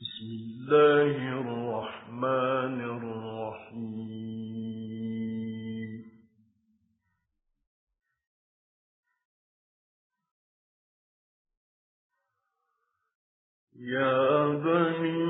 بسم الله الرحمن الرحيم. يا بني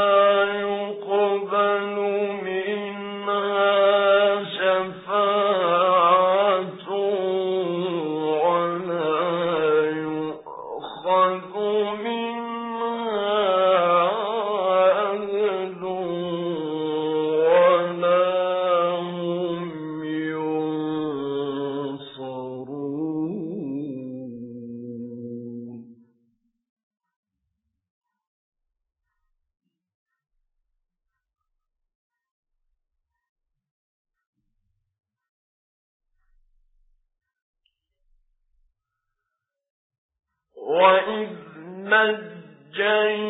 يقال وَإِذْ نَجَّيْنَاكُمْ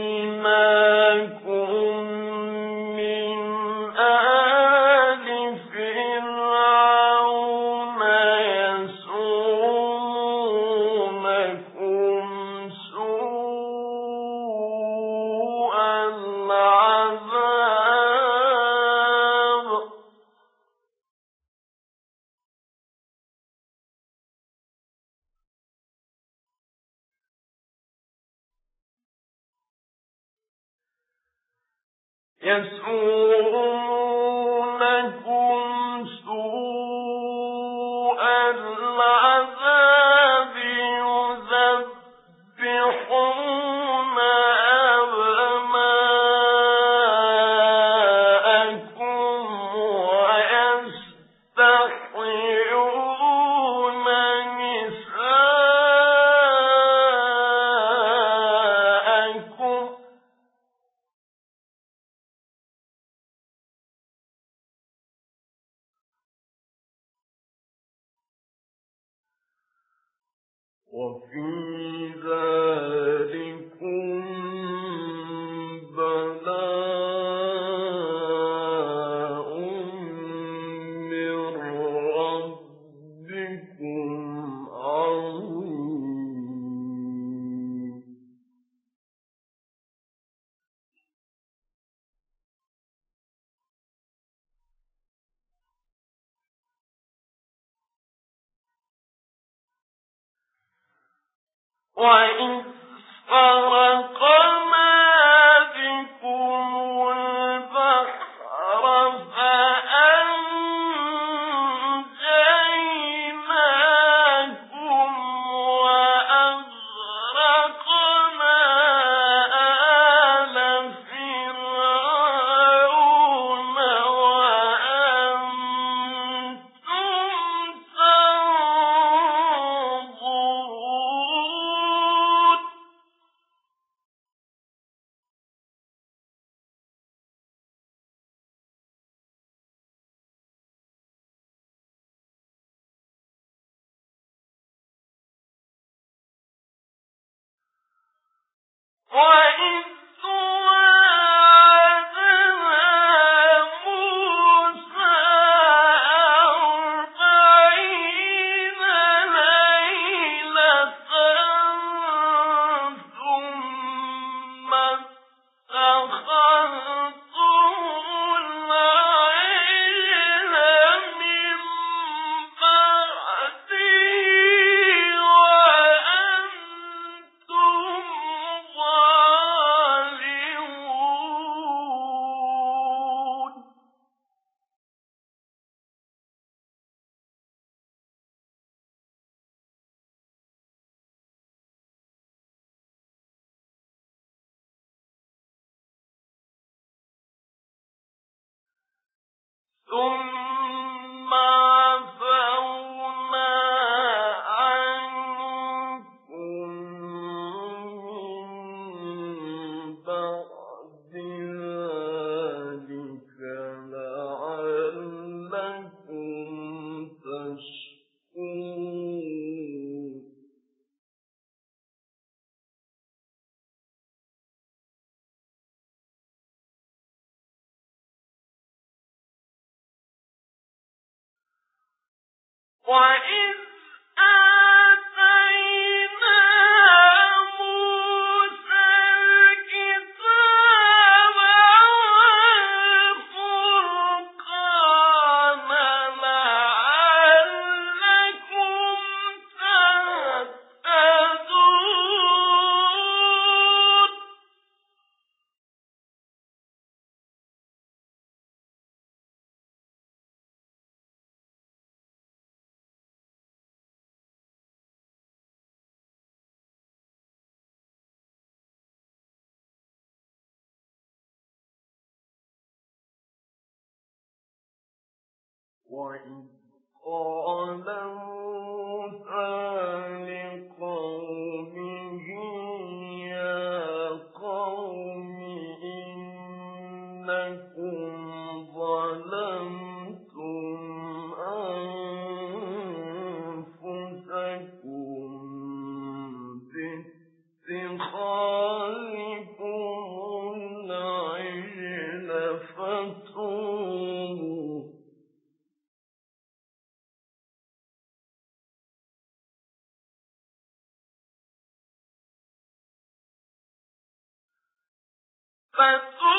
يسوءهم ouvindo وإذ فرق وَإِنْ ثم وَإِذْ وَإِذْ قَالَ مُوسَىٰ فَتُوبُوا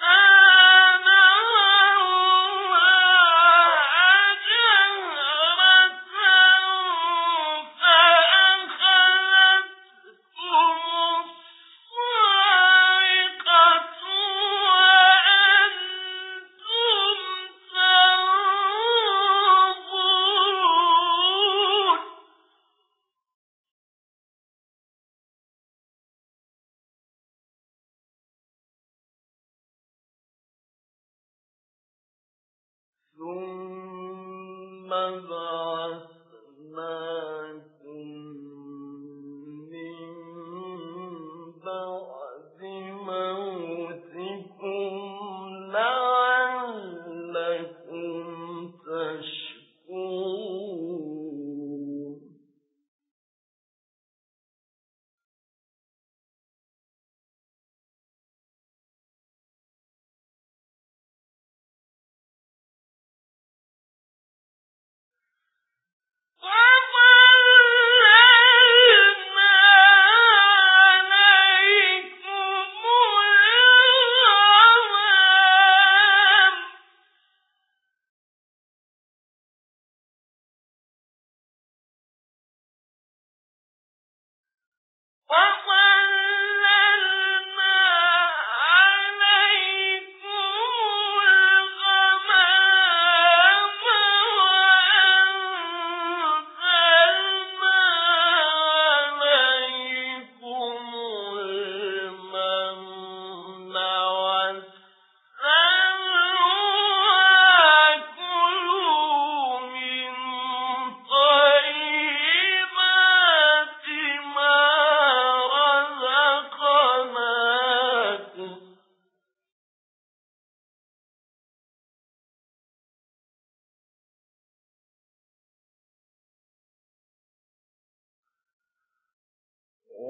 قُلْتُمْ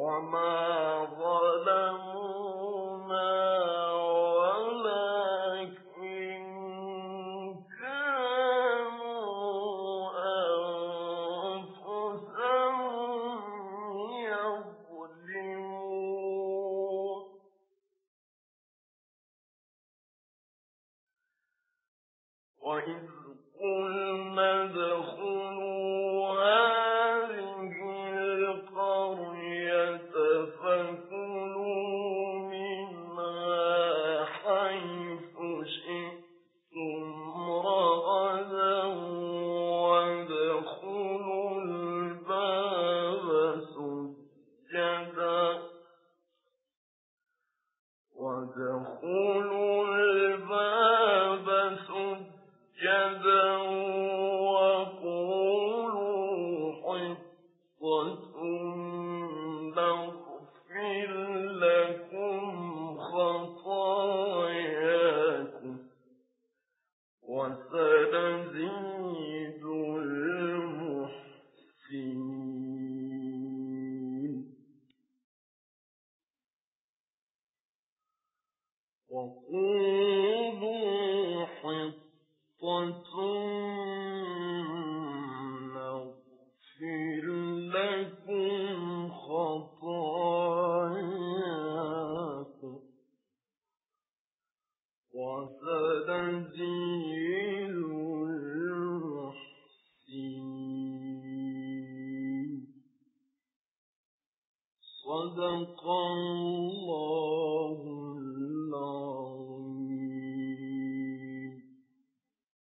وما ظلمونا